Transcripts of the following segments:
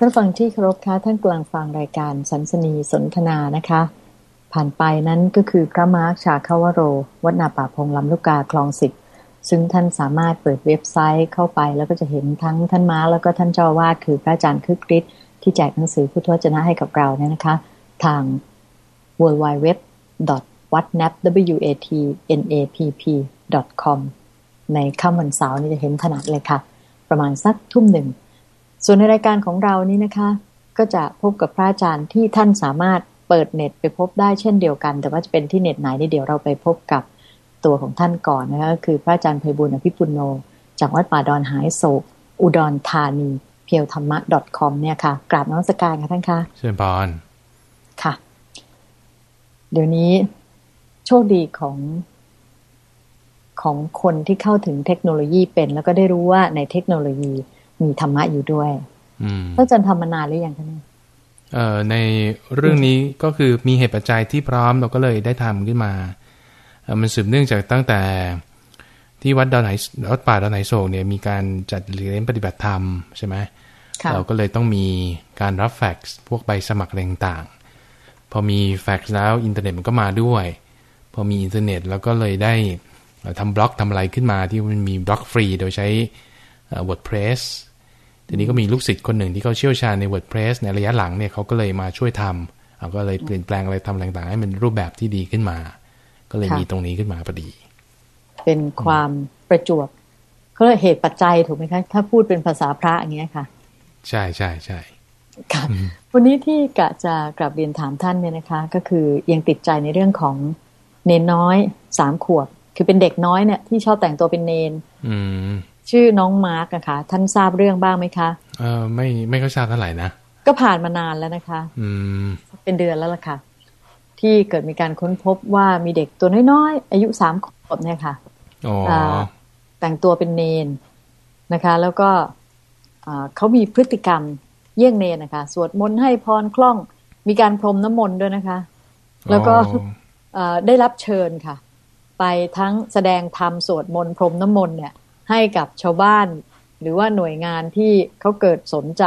ท่านฟังที่เคารพคะท่านกำลังฟังรายการสันสนีสนทนานะคะ ผ่านไปนั้นก็คือพระมาร์คชาคาวโร วัดนาป่าพงลำลูกกาคลองสิบซึ่งท่านสามารถเปิดเว็บไซต์เข้าไปแล้วก็จะเห็นทั้งท่านมาร์แล้วก็ท่านเจ้าวาดคือพระอาจารย์คึกฤทธิ์ที่แจกหนังสือพุทธวจนะให้กับเราเนี่ยนะคะ ทาง w w w w a t n a p w a t n a p p com ในค่ำวันเสาร์นี่จะเห็นถนัดเลยค่ะ ประมาณสักทุ่มหนึ่ง ส่วนในรายการของเรานี้นะคะ ก็จะพบกับพระอาจารย์ที่ท่านสามารถเปิดเน็ตไปพบได้เช่นเดียวกัน แต่ว่าจะเป็นที่เน็ตไหนนี่เดี๋ยวเราไปพบกับตัวของท่านก่อนนะคะคือพระอาจารย์ไพบุญอภิปุโน จากวัดป่าดอนหายโศก อุดรธานี เพียวธรรมะ .com เนี่ยค่ะ กราบน้องสการค่ะท่านคะเชิญพรค่ะ เดี๋ยวนี้โชคดีของของคนที่เข้าถึงเทคโนโลยีเป็น แล้วก็ได้รู้ว่าในเทคโนโลยี มีธรรมะอยู่ด้วยพระอาจารย์ทำมานานหรือยังคะเนี่ยเอ่อในเรื่องนี้ก็คือมีเหตุปัจจัยที่พร้อมเราก็เลยได้ทำขึ้นมา มันสืบเนื่องจากตั้งแต่ที่วัดดอนไหวัดป่าดอนไหโศกเนี่ยมีการจัดเรียนปฏิบัติธรรมใช่ไหมเราก็เลยต้องมีการรับแฟกซ์พวกใบสมัครอะไรต่างๆพอมีแฟกซ์แล้วอินเทอร์เน็ตมันก็มาด้วย พอมีอินเทอร์เน็ตแล้วก็เลยได้ทำบล็อกทำอะไรขึ้นมาที่มันมีบล็อกฟรีโดยใช้ WordPress ทีนี้ก็มีลูกศิษย์คนหนึ่งที่เขาเชี่ยวชาญใน WordPress ในระยะหลังเนี่ยเขาก็เลยมาช่วยทำเราก็เลยเปลี่ยนแปลงอะไรทำต่างๆ ให้มันรูปแบบที่ดีขึ้นมา ก็เลยมีตรงนี้ขึ้นมาพอดี เป็นความประจวบเขาเรียกเหตุปัจจัยถูกไหมคะ ถ้าพูดเป็นภาษาพระอย่างเงี้ยค่ะ ใช่ใช่ใช่ค่ะวันนี้ที่กะจะกลับเรียนถามท่านเนี่ยนะคะ ก็คือยังติดใจในเรื่องของเนนน้อยสามขวบ คือเป็นเด็กน้อยเนี่ยที่ชอบแต่งตัวเป็นเนน ชื่อน้องมาร์กนะคะท่านทราบเรื่องบ้างไหมคะเออไม่ไม่ค่อยทราบเท่าไหร่นะก็ผ่านมานานแล้วนะคะ อืม เป็นเดือนแล้วล่ะค่ะ ที่เกิดมีการค้นพบว่ามีเด็กตัวน้อยๆอายุสามขวบเนี่ยค่ะแต่งตัวเป็นเนนนะคะ แล้วก็เขามีพฤติกรรมเยี่ยงเนนนะคะ สวดมนต์ให้พรคล่อง มีการพรมน้ำมนต์ด้วยนะคะ แล้วก็ได้รับเชิญค่ะ ไปทั้งแสดงธรรมสวดมนต์พรมน้ำมนต์เนี่ย ให้กับชาวบ้าน หรือว่าหน่วยงานที่เขาเกิดสนใจ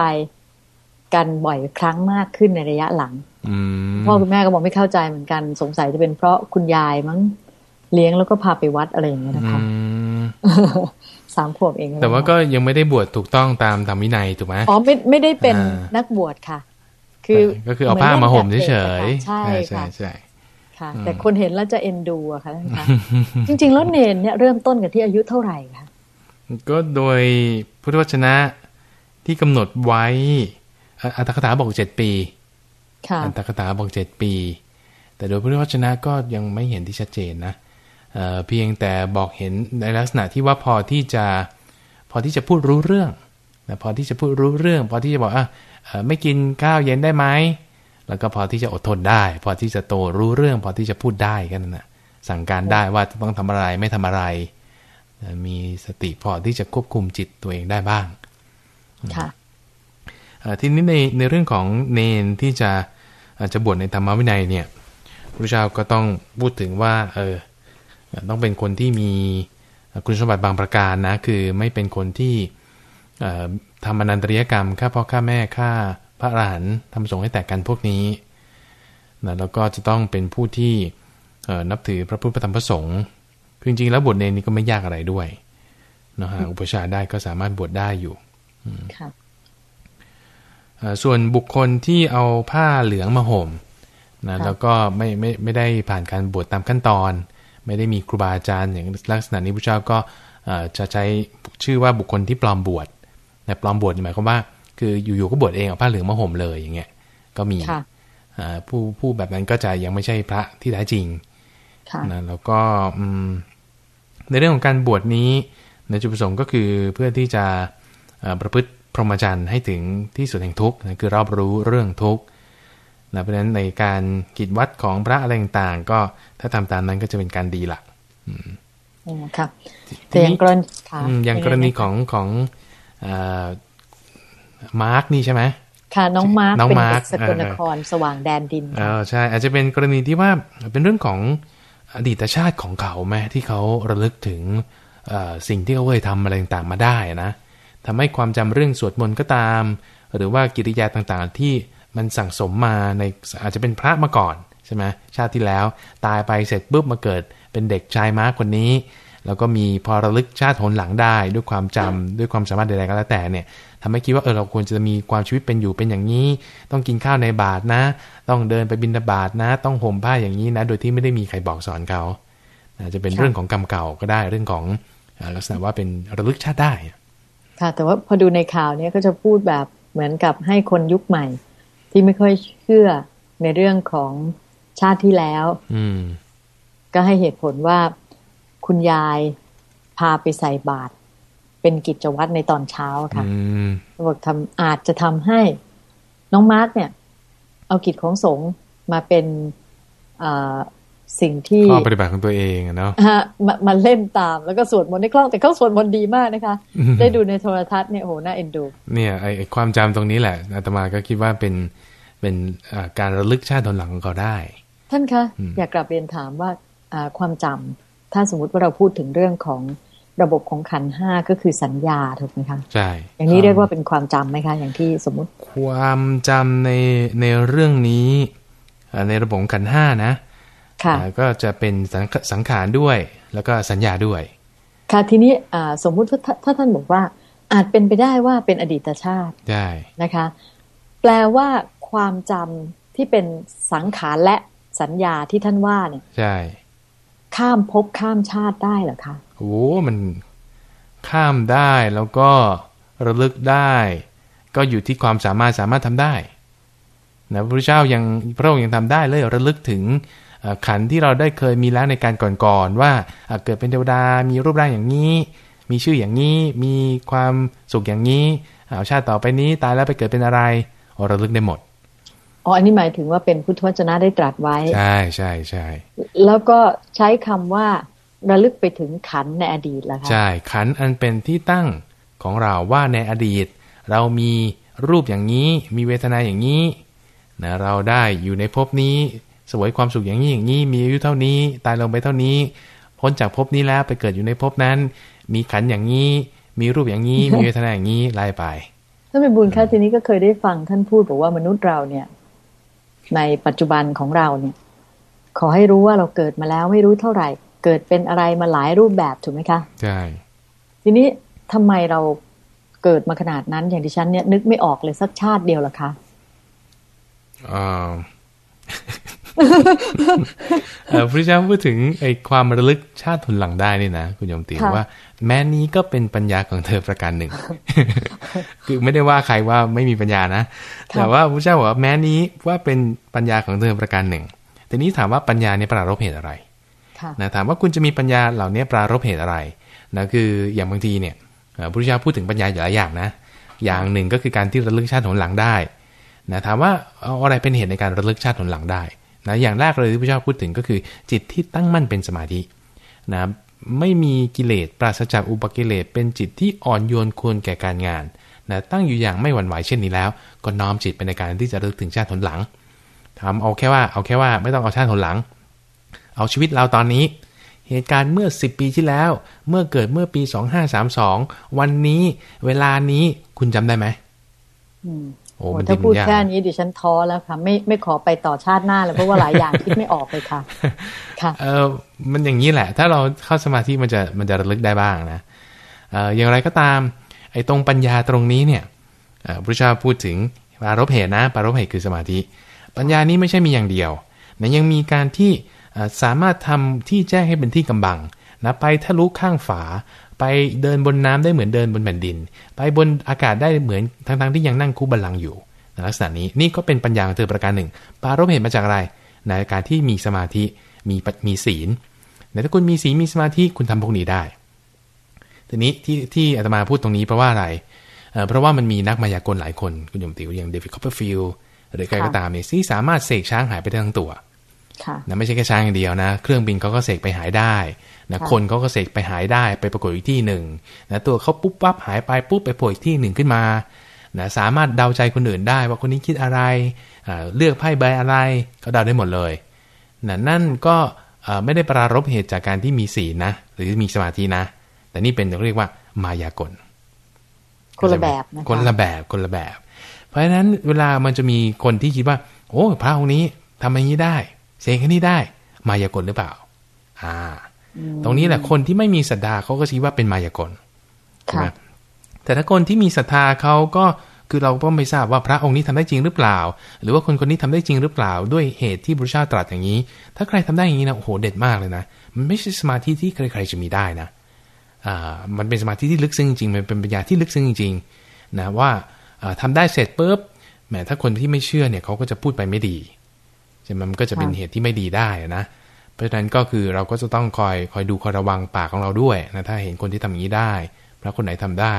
กันบ่อยครั้งมากขึ้นในระยะหลังพ่อคุณแม่ก็บอกไม่เข้าใจเหมือนกันสงสัยจะเป็นเพราะคุณยายมั้งเลี้ยงแล้วก็พาไปวัดอะไรอย่างเงี้ยนะคะสามขวบเอง แต่ว่าก็ยังไม่ได้บวชถูกต้องตามธรรมวินัยถูกไหมอ๋อไม่ไม่ได้เป็นนักบวชค่ะ คือก็คือเอาผ้ามาห่มเฉยๆใช่ใช่ใช่ค่ะ แต่คนเห็นแล้วจะเอ็นดูอะค่ะท่านคะจริง ๆ แล้วเนนเนี่ยเริ่มต้นกันที่อายุเท่าไหร่คะ ก็โดยพุทธวจนะที่กำหนดไว้อัตถกถาบอกเจ็ดปีอัตถกถาบอกเจ็ดปี แต่โดยพุทธวจนะก็ยังไม่เห็นที่ชัดเจนนะเพียงแต่บอกเห็นในลักษณะที่ว่าพอที่จะพอที่จะพูดรู้เรื่องพอที่จะพูดรู้เรื่อง พอที่จะบอกอะไม่กินข้าวเย็นได้ไหมแล้วก็พอที่จะอดทนได้ พอที่จะโตรู้เรื่อง พอที่จะพูดได้กันนะสั่งการได้ว่าต้องทำอะไรไม่ทำอะไร มีสติพอที่จะควบคุมจิตตัวเองได้บ้างค่ะทีนี้ในในเรื่องของเนนที่จะจะบวชในธรรมวินัยเนี่ยพระเจ้าก็ต้องพูดถึงว่าเออต้องเป็นคนที่มีคุณสมบัติบางประการนะ คือไม่เป็นคนที่ทำอนันตริยกรรมฆ่าพ่อฆ่าแม่ฆ่าพระอรหันต์ทำสงฆ์ให้แตกกันพวกนี้นะแล้วก็จะต้องเป็นผู้ที่นับถือพระพุทธธรรมพระสงฆ์ คือจริงๆแล้วบวชเนรนี่ก็ไม่ยากอะไรด้วยนะฮะอุปชาได้ก็สามารถบวชได้อยู่ครับส่วนบุคคลที่เอาผ้าเหลืองมาห่มนะแล้วก็ไม่ไม่ไม่ได้ผ่านการบวชตามขั้นตอน ไม่ได้มีครูบาอาจารย์อย่างลักษณะนี้พระเจ้าก็จะใช้ชื่อว่าบุคคลที่ปลอมบวชแต่ปลอมบวชหมายความว่า คืออยู่ๆก็บวชเองเอาผ้าเหลืองมาห่มเลยอย่างเงี้ยก็มีผู้ผู้แบบนั้นก็จะยังไม่ใช่พระที่แท้จริงนะแล้วก็ ในเรื่องของการบวชนี้ในจุดประสงค์ก็คือเพื่อที่จะประพฤติพรหมจรรย์ให้ถึงที่สุดแห่งทุกข์นะคือรอบรู้เรื่องทุกข์นะเพราะฉะนั้นในการกิจวัดของพระอะไรต่างๆก็ถ้าทำตามนั้นก็จะเป็นการดีละอืมค่ะแต่อย่างกรณีอย่างกรณีของของมาร์กนี่ใช่ไหมค่ะน้องมาร์กเป็นเด็กสกลนครสว่างแดนดินอ๋อใช่ อาจจะเป็นกรณีที่ว่าเป็นเรื่องของ อดีตชาติของเขาแม่ที่เขาระลึกถึงสิ่งที่เขาเคยทำอะไรต่างๆมาได้นะทำให้ความจำเรื่องสวดมนต์ก็ตาม หรือว่ากิริยาต่างๆที่มันสั่งสมมาในอาจจะเป็นพระมาก่อนใช่ไหมชาติที่แล้วตายไปเสร็จปุ๊บมาเกิดเป็นเด็กชายม้าคนนี้ แล้วก็มีพอระลึกชาติหนหลังได้ด้วยความจำด้วยความสามารถใดๆก็แล้วแต่เนี่ย ทำให้คิดว่าเออเราควรจะมีความชีวิตเป็นอยู่เป็นอย่างนี้ ต้องกินข้าวในบาทนะ ต้องเดินไปบินบาตนะ ต้องห่มผ้าอย่างนี้นะ โดยที่ไม่ได้มีใครบอกสอนเขาอาจจะเป็นเรื่องของกรรมเก่าก็ได้เรื่องของลักษณะว่าเป็นระลึกชาติได้ ค่ะ แต่ว่าพอดูในข่าวเนี้ยก็จะพูดแบบเหมือนกับให้คนยุคใหม่ ที่ไม่ค่อยเชื่อในเรื่องของชาติที่แล้ว อืมก็ให้เหตุผลว่าคุณยายพาไปใส่บาตร เป็นกิจวัตรในตอนเช้าค่ะบอกทำอาจจะทำให้น้องมาร์กเนี่ย เอากิจของสงฆ์มาเป็นสิ่งที่ข้อปฏิบัติของตัวเองเนาะมามาเล่นตามแล้วก็สวดมนต์ในกล้องแต่เขาสวดมนต์ดีมากนะคะ ได้ดูในโทรทัศน์เนี่ยโหน่าเอ็นดู เนี่ยไอความจำตรงนี้แหละอาตมาก็คิดว่าเป็นเป็นการระลึกชาติตอนหลังของเขาได้ ท่านคะ อยากกลับเรียนถามว่าความจำถ้าสมมติว่าเราพูดถึงเรื่องของ ระบบของขันห้าก็คือสัญญาถูกไหมคะใช่อย่างนี้เรียกว่าเป็นความจำไหมคะ อย่างที่สมมติ ความจำในในเรื่องนี้ในระบบขันห้านะค่ะก็จะเป็นสังขารด้วย แล้วก็สัญญาด้วย ค่ะทีนี้สมมุติถ้าท่านบอกว่า อาจเป็นไปได้ว่าเป็นอดีตชาติได้นะคะ แปลว่าความจำที่เป็นสังขารและสัญญาที่ท่านว่าเนี่ยใช่ ข้ามภพข้ามชาติได้เหรอคะ โอ้มันข้ามได้แล้วก็ระลึกได้ ก็อยู่ที่ความสามารถสามารถทำได้นะพระพุทธเจ้ายังพระองค์ยังทำได้เลยระลึกถึงขันที่เราได้เคยมีแล้วในการก่อนๆว่าเกิดเป็นเทวดา มีรูปร่างอย่างนี้ มีชื่ออย่างนี้ มีความสุขอย่างนี้เอาชาติต่อไปนี้ตายแล้วไปเกิดเป็นอะไรระลึกได้หมดอ๋ออันนี้หมายถึงว่าเป็นพุทธวจนะได้ตรัสไว้ ใช่ใช่ใช่แล้วก็ใช้คำว่า ระลึกไปถึงขันในอดีตแล้วคะใช่ขันอันเป็นที่ตั้งของเราว่าในอดีต เรามีรูปอย่างนี้ มีเวทนาอย่างนี้นะเราได้อยู่ในภพนี้สวยความสุขอย่างนี้อย่างนี้ มีอายุเท่านี้ ตายลงไปเท่านี้ พ้นจากภพนี้แล้วไปเกิดอยู่ในภพนั้น มีขันอย่างนี้ มีรูปอย่างนี้ มีเวทนาอย่างนี้ไล่ไปท่านเป็นบุญค่ะทีนี้ก็เคยได้ฟังท่านพูดบอกว่ามนุษย์เราเนี่ย ในปัจจุบันของเราเนี่ย ขอให้รู้ว่าเราเกิดมาแล้วไม่รู้เท่าไหร่ เกิดเป็นอะไรมาหลายรูปแบบถูกไหมคะใช่ทีนี้ทำไมเราเกิดมาขนาดนั้น อย่างที่ฉันเนี่ยนึกไม่ออกเลยสักชาติเดียวล่ะคะอ่าพระเจ้าพูดถึงไอ้ความระลึกชาติผลหลังได้นี่นะคุณยมติว่า แม้นี้ก็เป็นปัญญาของเธอประการหนึ่ง คือไม่ได้ว่าใครว่าไม่มีปัญญานะ แต่ว่าพระเจ้าบอกว่าแม้นี้ว่าเป็นปัญญาของเธอประการหนึ่ง ทีนี้ถามว่าปัญญาเนี่ยปรารบเหตุอะไร นะถามว่าคุณจะมีปัญญาเหล่านี้ปรารบเหตุอะไรนะคืออย่างบางทีเนี่ยพระเจ้าพูดถึงปัญญาหลายอย่างนะ อย่างหนึ่งก็คือการที่ระลึกชาติผลหลังได้นะถามว่าเอาอะไรเป็นเหตุในการระลึกชาติผลหลังได้นะอย่างแรกเลยที่พระเจ้าพูดถึงก็คือ จิตที่ตั้งมั่นเป็นสมาธินะไม่มีกิเลสปราศจากอุปกิเลสเป็นจิตที่อ่อนโยนควรแก่การงานนะตั้งอยู่อย่างไม่หวั่นไหวเช่นนี้แล้ว ก็น้อมจิตไปในการที่จะระลึกถึงชาติผลหลังทำเอาแค่ว่าเอาแค่ว่าไม่ต้องเอาชาติผลหลัง เอาชีวิตเราตอนนี้ เหตุการณ์เมื่อ 10 ปีที่แล้ว เมื่อเกิดเมื่อปี 2532 วันนี้เวลานี้คุณจำได้ไหมโอ้ถ้าพูดแค่นี้ดิฉันท้อแล้วค่ะ ไม่ไม่ขอไปต่อชาติหน้าเลยเพราะว่าหลายอย่างคิดไม่ออกเลยค่ะ ค่ะเออมันอย่างนี้แหละ ถ้าเราเข้าสมาธิมันจะมันจะระลึกได้บ้างนะเอออย่างไรก็ตาม ไอ้ตรงปัญญาตรงนี้เนี่ยพระเจ้าพูดถึงปารบเหตุนะปารบเหตุคือสมาธิ ปัญญานี้ไม่ใช่มีอย่างเดียวนะยังมีการที่ สามารถทำที่แจ้งให้เป็นที่กำบังนะไปทะลุข้างฝา ไปเดินบนน้ำได้เหมือนเดินบนแผ่นดิน ไปบนอากาศได้เหมือนทั้งๆที่ยังนั่งคู้บัลลังก์อยู่ในลักษณะนี้นี่ก็เป็นปัญญาของเธอประการหนึ่ง ปรารภเหตุมาจากอะไรในการที่มีสมาธิมีมีศีลในถ้าคุณมีศีลมีสมาธิคุณทำพวกนี้ได้ทีนี้ที่ที่อาตมาพูดตรงนี้เพราะว่าอะไร เพราะว่ามันมีนักมายากลหลายคนคุณโยมติ๋วอย่างเดวิดคอปเปอร์ฟิลด์หรือใครก็ตามเนี่ยที่สามารถเสกช้างหายไปได้ทั้งตัว นะไม่ใช่แค่ช้างอย่างเดียวนะ เครื่องบินเขาก็เสกไปหายได้นะคนเขาก็เสกไปหายได้ไปปรากฏอีกที่หนึ่งนะตัวเขาปุ๊บปั๊บหายไปปุ๊บไปโผล่อีกที่หนึ่งขึ้นมานะสามารถเดาใจคนอื่นได้ว่าคนนี้คิดอะไรเลือกไพ่ใบอะไรก็เดาได้หมดเลยนะนั่นก็ไม่ได้ปรารบเหตุจากการที่มีศีลนะ หรือมีสมาธินะ แต่นี่เป็นเรียกว่ามายากลคนละแบบนะคะคนละแบบคนละแบบ เพราะฉะนั้นเวลามันจะมีคนที่คิดว่า โอ้พระองค์นี้ทำอย่างนี้ได้ เสกอันนี้ได้ มายากลหรือเปล่า อ่า ตรงนี้แหละคนที่ไม่มีศรัทธาเขาก็ชี้ว่าเป็นมายากลใช่ไหมค่ะแต่ถ้าคนที่มีศรัทธาเขาก็คือเราก็ไม่ทราบว่าพระองค์นี้ทำได้จริงหรือเปล่า หรือว่าคนคนนี้ทำได้จริงหรือเปล่า ด้วยเหตุที่พระเจ้าตรัสอย่างนี้ ถ้าใครทำได้อย่างนี้นะโอ้โหเด็ดมากเลยนะมันไม่ใช่สมาธิที่ใครๆจะมีได้นะอ่ามันเป็นสมาธิที่ลึกซึ้งจริงๆมันเป็นปัญญาที่ลึกซึ้งจริงๆนะว่าอ่าทำได้เสร็จปุ๊บแหมถ้าคนที่ไม่เชื่อเนี่ยเขาก็จะพูดไปไม่ดี ใช่ไหมมันก็จะเป็นเหตุที่ไม่ดีได้นะ เพราะฉะนั้นก็คือเราก็จะต้องคอยคอยดูคอยระวังปากของเราด้วยนะถ้าเห็นคนที่ทำอย่างนี้ได้พระคนไหนทำได้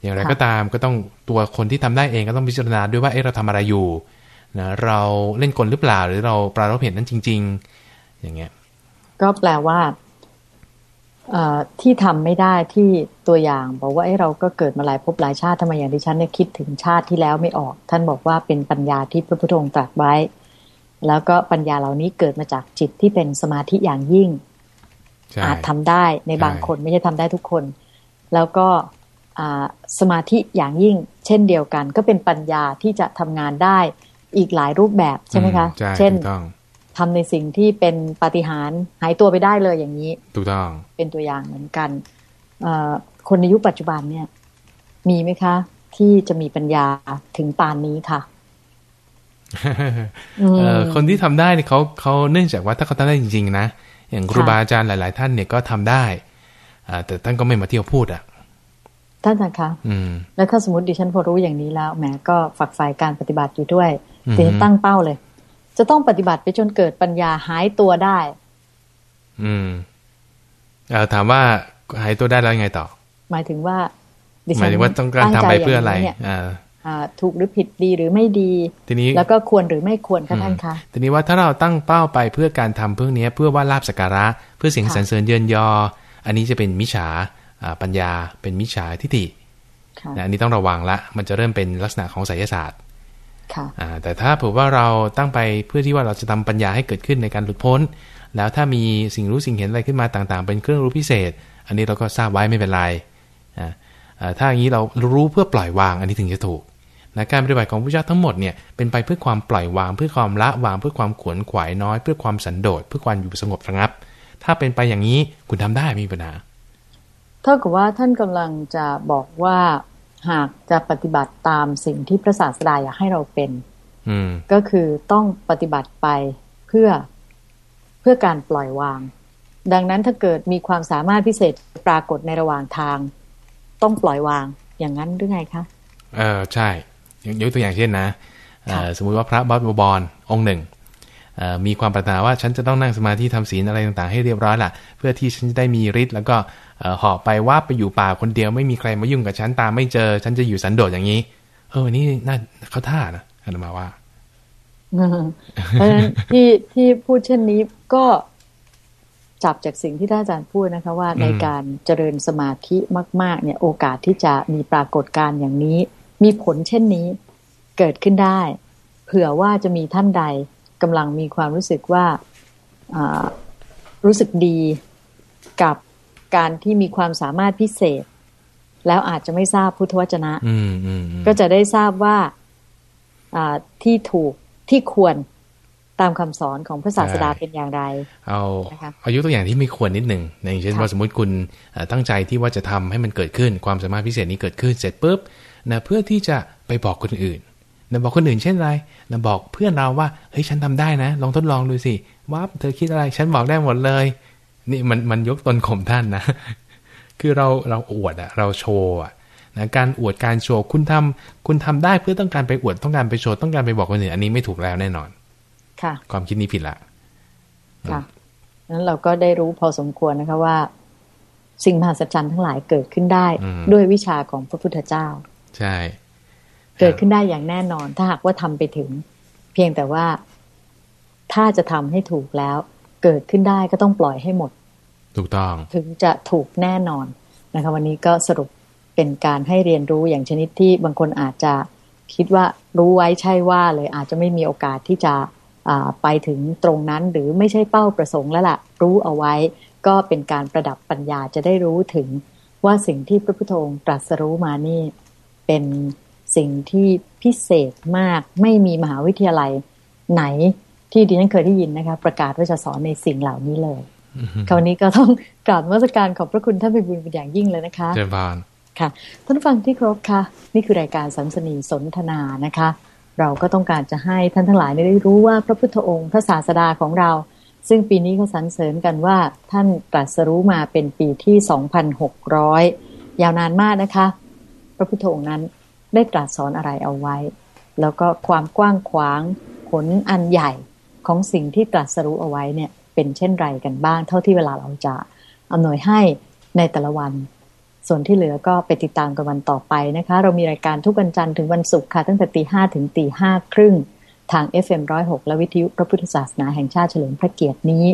อย่างไรค่ะก็ตามก็ต้องตัวคนที่ทำได้เองก็ต้องพิจารณาด้วยว่าเอ๊ะเราทำอะไรอยู่นะเราเล่นกลหรือเปล่า หรือเราปรารบเห็นนั้นจริง ๆ อย่างเงี้ย ก็แปลว่าเอ่อที่ทำไม่ได้ที่ตัวอย่างบอกว่าเอ้เราก็เกิดมาหลายภพหลายชาติทำไมอย่างดิฉันเนี่ยคิดถึงชาติที่แล้วไม่ออก ท่านบอกว่าเป็นปัญญาที่พระพุทธองค์ตรัสไว้ แล้วก็ปัญญาเหล่านี้เกิดมาจากจิตที่เป็นสมาธิอย่างยิ่งใช่อาจทำได้ในบางใช่คนไม่ใช่ทำได้ทุกคน แล้วก็อ่าสมาธิอย่างยิ่ง เช่นเดียวกัน ก็เป็นปัญญาที่จะทำงานได้อีกหลายรูปแบบใช่ไหมคะอืใช่เช่นถูกต้องทำในสิ่งที่เป็นปาฏิหาริย์หายตัวไปได้เลยอย่างนี้ถูกต้องเป็นตัวอย่างเหมือนกันเอ่อคนในยุคปัจจุบันเนี่ย มีไหมคะ ที่จะมีปัญญาถึงปานนี้ค่ะอืมเอ่อ คนที่ทำได้เนี่ยเขาเขาเนื่องจากว่าถ้าเขาทำได้จริง ๆ นะ อย่างครูค่ะบาอาจารย์หลาย ๆ ท่านเนี่ยก็ทำได้อ่าแต่ท่านก็ไม่มาเที่ยวพูดอะท่านนะคะอืมแล้วถ้าสมมติดิฉันพอรู้อย่างนี้แล้วแหมก็ฝักใฝ่การปฏิบัติอยู่ด้วยอืมดิฉันตั้งเป้าเลย จะต้องปฏิบัติไปจนเกิดปัญญาหายตัวได้ อืมเอ่อถามว่าหายตัวได้แล้วยังไงต่อ หมายถึงว่าดิหฉัมายถึงว่าต้องการทำไปเพื่ออะไรตั้งใจย่างนี้เนี่ยอ่าอ่า ถูกหรือผิดดีหรือไม่ดี ทีนี้แล้วก็ควรหรือไม่ควรคะท่านคะทีนี้ว่าถ้าเราตั้งเป้าไปเพื่อการทำเพื่อเนี้ยเพื่อว่าลาบสกการะ เพื่อเสียงค่ะสรรเสริญเยินยอ อันนี้จะเป็นมิจฉาอ่าปัญญา เป็นมิจฉาทิฏฐิค่ะนะอันนี้ต้องระวังละ มันจะเริ่มเป็นลักษณะของไสยศาสตร์ค่ะอ่าแต่ถ้าเผื่อว่าเราตั้งไปเพื่อที่ว่าเราจะทำปัญญาให้เกิดขึ้นในการหลุดพ้น แล้วถ้ามีสิ่งรู้สิ่งเห็นอะไรขึ้นมาต่างๆ เป็นเครื่องรู้พิเศษ อันนี้เราก็ทราบไว้ไม่เป็นไรอ่าอ่าถ้าอย่างนี้เรารู้เพื่อปล่อยวาง อันนี้ถึงจะถูก นะการปฏิบัติของพระเจ้าทั้งหมดเนี่ยเป็นไปเพื่อความปล่อยวาง เพื่อความละวางเพื่อความขวนขวายน้อย เพื่อความสันโดษเพื่อความอยู่สงบระงับ ถ้าเป็นไปอย่างนี้คุณทำได้ไม่มีปัญหาเท่ากับว่าท่านกำลังจะบอกว่าหากจะปฏิบัติตามสิ่งที่พระศาสดาอยากให้เราเป็น อืมก็คือต้องปฏิบัติไปเพื่อเพื่อการปล่อยวาง ดังนั้นถ้าเกิดมีความสามารถพิเศษปรากฏในระหว่างทาง ต้องปล่อยวางอย่างนั้นหรือไงคะเออใช่ ยกยกตัวอย่างเช่นนะเอ่อสมมุติว่าพระบัพบรองค์หนึ่งเอ่อมีความปรารถนาว่าฉันจะต้องนั่งสมาธิทำศีลอะไรต่างๆ ให้เรียบร้อยล่ะ เพื่อที่ฉันจะได้มีฤทธิ์แล้วก็เอ่อเหาะไปว่าไปอยู่ป่าคนเดียวไม่มีใครมายุ่งกับฉันตามไม่เจอ ฉันจะอยู่สันโดษอย่างนี้ เออนี่น่าเขาท่านะอาตมาว่าเพราะฉะนั้นที่ที่พูดเช่นนี้ก็จับจากสิ่งที่ท่านอาจารย์พูดนะคะว่าอืมในการเจริญสมาธิมาก ๆ เนี่ยโอกาสที่จะมีปรากฏการณ์อย่างนี้ มีผลเช่นนี้เกิดขึ้นได้ เผื่อว่าจะมีท่านใดกำลังมีความรู้สึกว่าอ่ารู้สึกดีกับการที่มีความสามารถพิเศษ แล้วอาจจะไม่ทราบพุทธวจนะอืมอืมอืมก็จะได้ทราบว่าอ่าที่ถูกที่ควรตามคำสอนของพระศาสดาเป็นอย่างไร เอานะคะเอายกตัวอย่างที่ไม่ควรนิดหนึ่งอย่างเช่นค่ะว่าสมมติคุณเอ่อตั้งใจที่ว่าจะทำให้มันเกิดขึ้นความสามารถพิเศษนี้เกิดขึ้นเสร็จปุ๊บ นะเพื่อที่จะไปบอกคนอื่นนะบอกคนอื่นเช่นไรนะบอกเพื่อนเราว่าเฮ้ยฉันทำได้นะ ลองทดลองดูสิว่าเธอคิดอะไรฉันบอกได้หมดเลย นี่มันมันยกตนข่มท่านนะ คือเราเราอวดอะเราโชว์อะนะการอวดการโชว์คุณทำคุณทำได้เพื่อต้องการไปอวดต้องการไปโชว์ต้องการไปบอกคนอื่นอันนี้ไม่ถูกแล้วแน่นอน ค่ะ ความคิดนี้ผิดละค่ะนั้นเราก็ได้รู้พอสมควรนะคะว่า สิ่งมหัศจรรย์ทั้งหลายเกิดขึ้นได้อืมด้วยวิชาของพระพุทธเจ้า ใช่ เกิดขึ้นได้อย่างแน่นอน ถ้าหากว่าทำไปถึง เพียงแต่ว่าถ้าจะทำให้ถูกแล้ว เกิดขึ้นได้ก็ต้องปล่อยให้หมด ถูกต้อง ถึงจะถูกแน่นอนนะคะวันนี้ก็สรุปเป็นการให้เรียนรู้อย่างชนิดที่บางคนอาจจะคิดว่ารู้ไว้ใช่ว่าเลยอาจจะไม่มีโอกาสที่จะอ่าไปถึงตรงนั้นหรือไม่ใช่เป้าประสงค์แล้วล่ะ รู้เอาไว้ก็เป็นการประดับปัญญาจะได้รู้ถึงว่าสิ่งที่พระพุทธองค์ตรัสรู้มานี่ เป็นสิ่งที่พิเศษมาก ไม่มีมหาวิทยาลัยไหนที่ดิฉันเคยได้ยินนะคะ ประกาศว่าจะสอนในสิ่งเหล่านี้เลย คราวนี้ก็ต้องกราบวัสการขอบพระคุณท่านไปบุญเป็นอย่างยิ่งเลยนะคะเจบานค่ะท่านฟังที่ครบค่ะ นี่คือรายการสัมสนีสนทนานะคะ เราก็ต้องการจะให้ท่านทั้งหลายได้รู้ว่าพระพุทธองค์พระศาสดาของเรา ซึ่งปีนี้เขาสรรเสริญกันว่าท่านตรัสรู้มาเป็นปีที่ 2,600 ยาวนานมากนะคะ พระพุทธองค์นั้นได้ตรัสสอนอะไรเอาไว้ แล้วก็ความกว้างขวางผลอันใหญ่ของสิ่งที่ตรัสรู้เอาไว้เนี่ยเป็นเช่นไรกันบ้าง เท่าที่เวลาเราจะอำนวยให้ในแต่ละวัน ส่วนที่เหลือก็ไปติดตามกันวันต่อไปนะคะ เรามีรายการทุกวันจันทร์ถึงวันศุกร์ค่ะ ตั้งแต่ตีห้ถึงตีห้าครึ่งทาง FM106 และวิทยุพระพุทธศาสนาแห่งชาติเฉลิมพระเกียรตินี้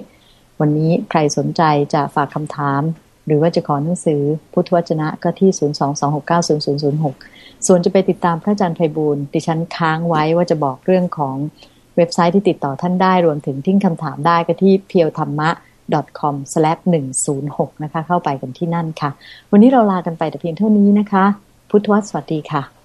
วันนี้ใครสนใจจะฝากคำถาม หรือว่าจะขอหนังสือพุทธวจนะก็ที่ 022690006 ส่วนจะไปติดตามพระอาจารย์ไพบูลดิฉันค้างไว้ว่าจะบอกเรื่องของเว็บไซต์ที่ติดต่อท่านได้รวมถึงทิ้งคำถามได้ก็ที่เพียวธรรมะ com/106 นะคะ เข้าไปกันที่นั่นค่ะ วันนี้เราลากันไปแต่เพียงเท่านี้นะคะ พุทธวสวัสดีค่ะ